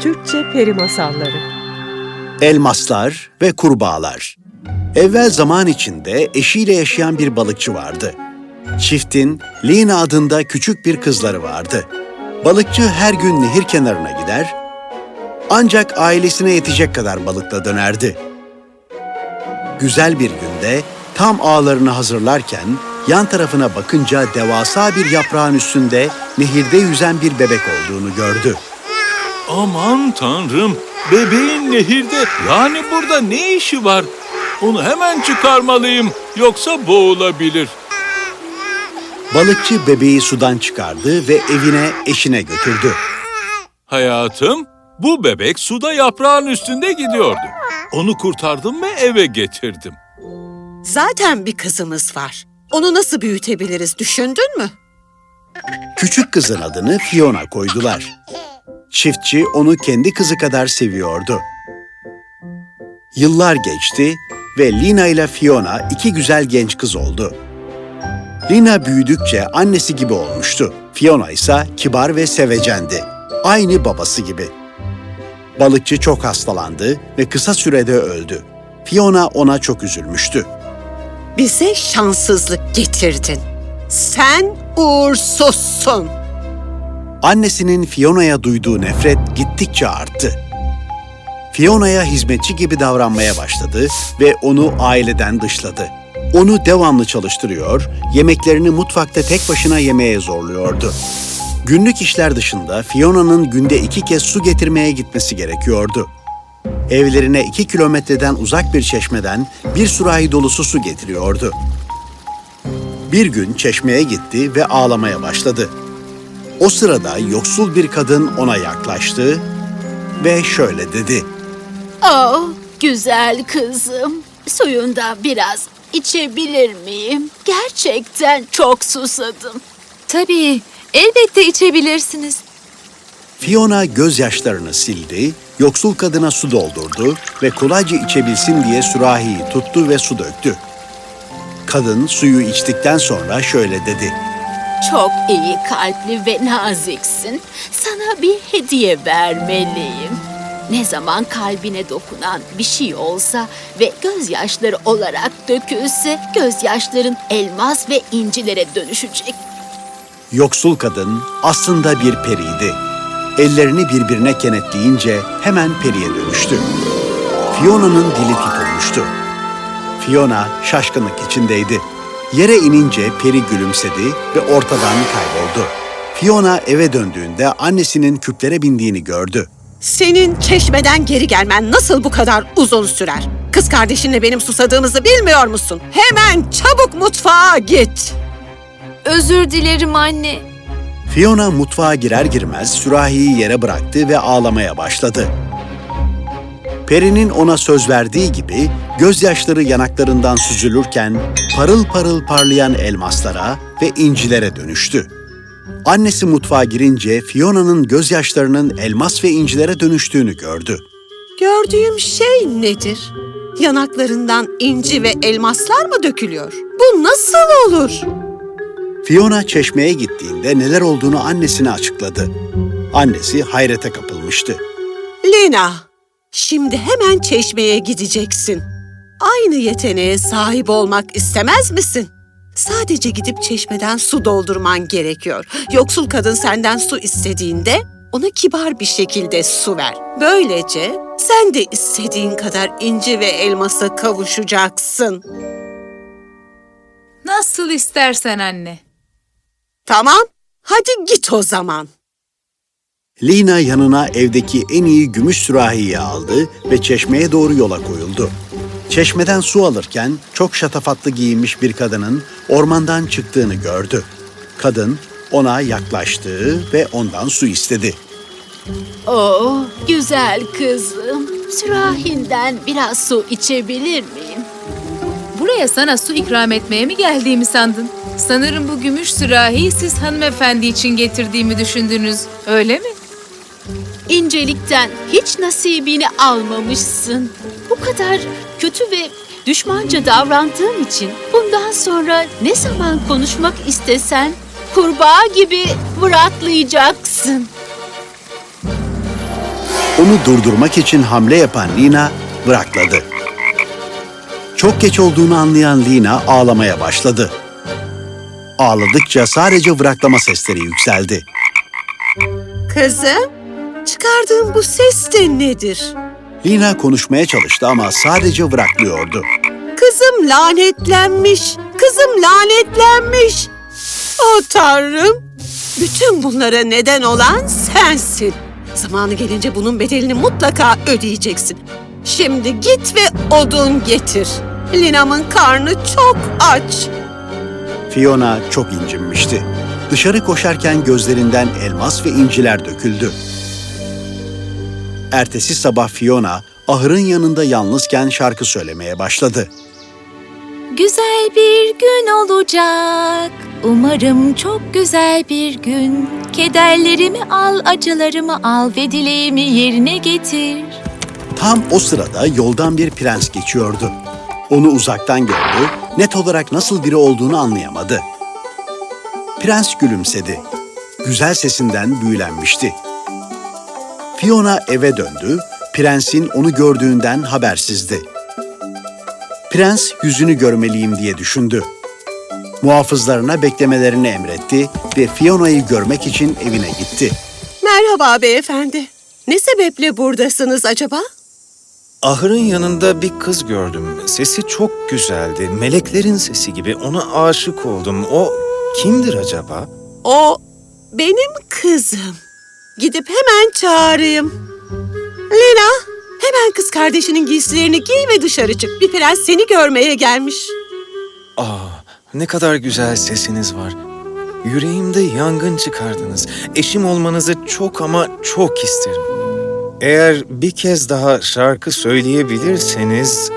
Türkçe Peri Masalları Elmaslar ve kurbağalar. Evvel zaman içinde eşiyle yaşayan bir balıkçı vardı. Çiftin Lina adında küçük bir kızları vardı. Balıkçı her gün nehir kenarına gider, ancak ailesine yetecek kadar balıkla dönerdi. Güzel bir günde tam ağlarını hazırlarken yan tarafına bakınca devasa bir yaprağın üstünde nehirde yüzen bir bebek olduğunu gördü. Aman tanrım, bebeğin nehirde yani burada ne işi var? Onu hemen çıkarmalıyım yoksa boğulabilir. Balıkçı bebeği sudan çıkardı ve evine eşine götürdü. Hayatım, bu bebek suda yaprağın üstünde gidiyordu. Onu kurtardım ve eve getirdim. Zaten bir kızımız var. Onu nasıl büyütebiliriz düşündün mü? Küçük kızın adını Fiona koydular. Çiftçi onu kendi kızı kadar seviyordu. Yıllar geçti ve Lina ile Fiona iki güzel genç kız oldu. Lina büyüdükçe annesi gibi olmuştu. Fiona ise kibar ve sevecendi. Aynı babası gibi. Balıkçı çok hastalandı ve kısa sürede öldü. Fiona ona çok üzülmüştü. Bize şanssızlık getirdin. Sen uğursuzsun. Annesinin Fiona'ya duyduğu nefret gittikçe arttı. Fiona'ya hizmetçi gibi davranmaya başladı ve onu aileden dışladı. Onu devamlı çalıştırıyor, yemeklerini mutfakta tek başına yemeye zorluyordu. Günlük işler dışında Fiona'nın günde iki kez su getirmeye gitmesi gerekiyordu. Evlerine iki kilometreden uzak bir çeşmeden bir sürahi dolusu su getiriyordu. Bir gün çeşmeye gitti ve ağlamaya başladı. O sırada yoksul bir kadın ona yaklaştı ve şöyle dedi. Oh, güzel kızım. Suyunda biraz içebilir miyim? Gerçekten çok susadım. Tabii, elbette içebilirsiniz. Fiona gözyaşlarını sildi, yoksul kadına su doldurdu ve kolayca içebilsin diye sürahiyi tuttu ve su döktü. Kadın suyu içtikten sonra şöyle dedi. Çok iyi kalpli ve naziksin. Sana bir hediye vermeliyim. Ne zaman kalbine dokunan bir şey olsa ve gözyaşları olarak dökülse gözyaşların elmas ve incilere dönüşecek. Yoksul kadın aslında bir periydi. Ellerini birbirine kenetleyince hemen periye dönüştü. Fiona'nın dili tutulmuştu. Fiona şaşkınlık içindeydi. Yere inince peri gülümsedi ve ortadan kayboldu. Fiona eve döndüğünde annesinin küplere bindiğini gördü. Senin çeşmeden geri gelmen nasıl bu kadar uzun sürer? Kız kardeşinle benim susadığımızı bilmiyor musun? Hemen çabuk mutfağa git. Özür dilerim anne. Fiona mutfağa girer girmez sürahiyi yere bıraktı ve ağlamaya başladı. Peri'nin ona söz verdiği gibi gözyaşları yanaklarından süzülürken parıl parıl parlayan elmaslara ve incilere dönüştü. Annesi mutfağa girince Fiona'nın gözyaşlarının elmas ve incilere dönüştüğünü gördü. Gördüğüm şey nedir? Yanaklarından inci ve elmaslar mı dökülüyor? Bu nasıl olur? Fiona çeşmeye gittiğinde neler olduğunu annesine açıkladı. Annesi hayrete kapılmıştı. Lina, şimdi hemen çeşmeye gideceksin. Aynı yeteneğe sahip olmak istemez misin? Sadece gidip çeşmeden su doldurman gerekiyor. Yoksul kadın senden su istediğinde ona kibar bir şekilde su ver. Böylece sen de istediğin kadar inci ve elmasa kavuşacaksın. Nasıl istersen anne. Tamam, hadi git o zaman. Lina yanına evdeki en iyi gümüş sürahiyi aldı ve çeşmeye doğru yola koyuldu. Çeşmeden su alırken çok şatafatlı giyinmiş bir kadının ormandan çıktığını gördü. Kadın ona yaklaştı ve ondan su istedi. Oh, güzel kızım. Sürahinden biraz su içebilir miyim? Buraya sana su ikram etmeye mi geldiğimi sandın? Sanırım bu gümüş sürahiyi siz hanımefendi için getirdiğimi düşündünüz, öyle mi? İncelikten hiç nasibini almamışsın. Bu kadar kötü ve düşmanca davrandığın için bundan sonra ne zaman konuşmak istesen kurbağa gibi vıratlayacaksın. Onu durdurmak için hamle yapan Lina bırakladı. Çok geç olduğunu anlayan Lina ağlamaya başladı. Ağladıkça sadece bıraklama sesleri yükseldi. Kızım, çıkardığın bu ses de nedir? Lina konuşmaya çalıştı ama sadece bıraklıyordu. Kızım lanetlenmiş. Kızım lanetlenmiş. Oh Tanrım. Bütün bunlara neden olan sensin. Zamanı gelince bunun bedelini mutlaka ödeyeceksin. Şimdi git ve odun getir. Lina'mın karnı çok aç. Fiona çok incinmişti. Dışarı koşarken gözlerinden elmas ve inciler döküldü. Ertesi sabah Fiona ahırın yanında yalnızken şarkı söylemeye başladı. Güzel bir gün olacak. Umarım çok güzel bir gün. Kederlerimi al, acılarımı al ve dileğimi yerine getir. Tam o sırada yoldan bir prens geçiyordu. Onu uzaktan gördü, net olarak nasıl biri olduğunu anlayamadı. Prens gülümsedi. Güzel sesinden büyülenmişti. Fiona eve döndü, prensin onu gördüğünden habersizdi. Prens yüzünü görmeliyim diye düşündü. Muhafızlarına beklemelerini emretti ve Fiona'yı görmek için evine gitti. Merhaba beyefendi. Ne sebeple buradasınız acaba? Ahırın yanında bir kız gördüm. Sesi çok güzeldi. Meleklerin sesi gibi. Ona aşık oldum. O kimdir acaba? O benim kızım. Gidip hemen çağırayım. Lina, hemen kız kardeşinin giysilerini giy ve dışarı çık. Bir prens seni görmeye gelmiş. Aa, ne kadar güzel sesiniz var. Yüreğimde yangın çıkardınız. Eşim olmanızı çok ama çok isterim. Eğer bir kez daha şarkı söyleyebilirseniz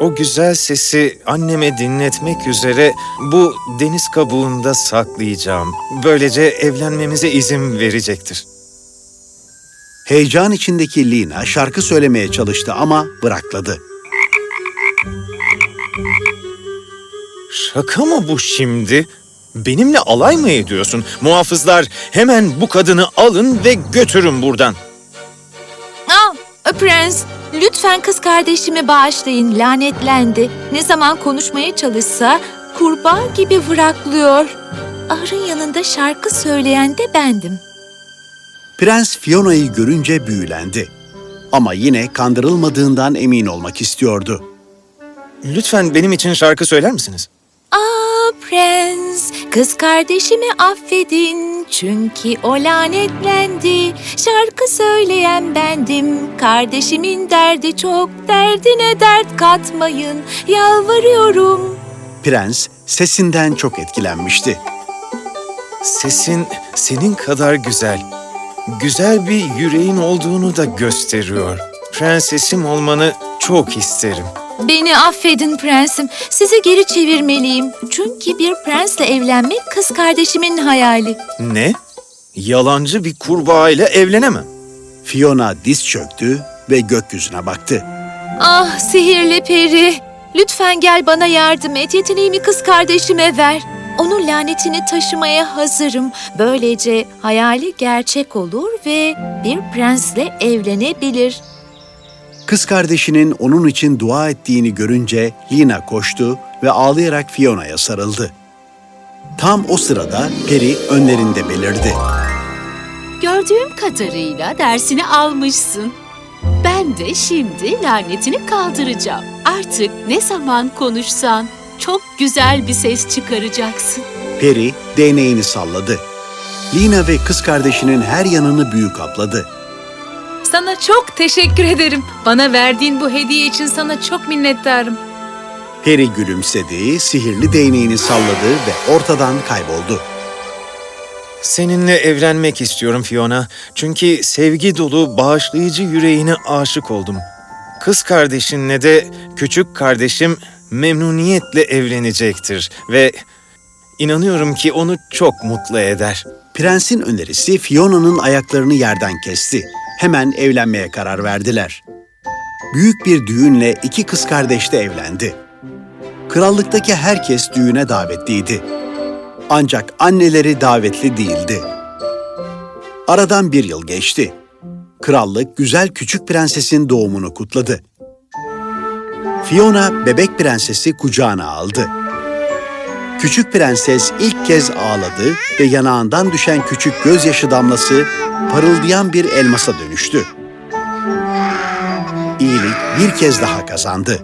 o güzel sesi anneme dinletmek üzere bu deniz kabuğunda saklayacağım. Böylece evlenmemize izin verecektir. Heyecan içindeki Lina şarkı söylemeye çalıştı ama bırakladı. Şaka mı bu şimdi? Benimle alay mı ediyorsun? Muhafızlar hemen bu kadını alın ve götürün buradan. Aa, prens, lütfen kız kardeşimi bağışlayın. Lanetlendi. Ne zaman konuşmaya çalışsa kurbağa gibi vıraklıyor. Ahırın yanında şarkı söyleyen de bendim. Prens Fiona'yı görünce büyülendi. Ama yine kandırılmadığından emin olmak istiyordu. Lütfen benim için şarkı söyler misiniz? Aa prens, kız kardeşimi affedin çünkü o lanetlendi. Şarkı söyleyen bendim, kardeşimin derdi çok, derdine dert katmayın, yalvarıyorum. Prens sesinden çok etkilenmişti. Sesin senin kadar güzel. Güzel bir yüreğin olduğunu da gösteriyor. Prensesim olmanı çok isterim. Beni affedin prensim, sizi geri çevirmeliyim. Çünkü bir prensle evlenmek kız kardeşimin hayali. Ne? Yalancı bir kurbağa ile evlenemem. Fiona diz çöktü ve gökyüzüne baktı. Ah sihirli peri, lütfen gel bana yardım et, yeteneğimi kız kardeşime ver. Onun lanetini taşımaya hazırım. Böylece hayali gerçek olur ve bir prensle evlenebilir. Kız kardeşinin onun için dua ettiğini görünce Lina koştu ve ağlayarak Fiona'ya sarıldı. Tam o sırada Peri önlerinde belirdi. Gördüğüm kadarıyla dersini almışsın. Ben de şimdi lanetini kaldıracağım. Artık ne zaman konuşsan çok güzel bir ses çıkaracaksın. Peri değneğini salladı. Lina ve kız kardeşinin her yanını büyü kapladı. Sana çok teşekkür ederim. Bana verdiğin bu hediye için sana çok minnettarım. Peri gülümsedi, sihirli değneğini salladı ve ortadan kayboldu. Seninle evlenmek istiyorum Fiona. Çünkü sevgi dolu, bağışlayıcı yüreğine aşık oldum. Kız kardeşinle de küçük kardeşim memnuniyetle evlenecektir ve inanıyorum ki onu çok mutlu eder. Prensin önerisi Fiona'nın ayaklarını yerden kesti. Hemen evlenmeye karar verdiler. Büyük bir düğünle iki kız kardeş de evlendi. Krallıktaki herkes düğüne davetliydi. Ancak anneleri davetli değildi. Aradan bir yıl geçti. krallık güzel küçük prensesin doğumunu kutladı. Fiona bebek prensesi kucağına aldı. Küçük prenses ilk kez ağladı ve yanağından düşen küçük gözyaşı damlası parıldayan bir elmasa dönüştü. İyilik bir kez daha kazandı.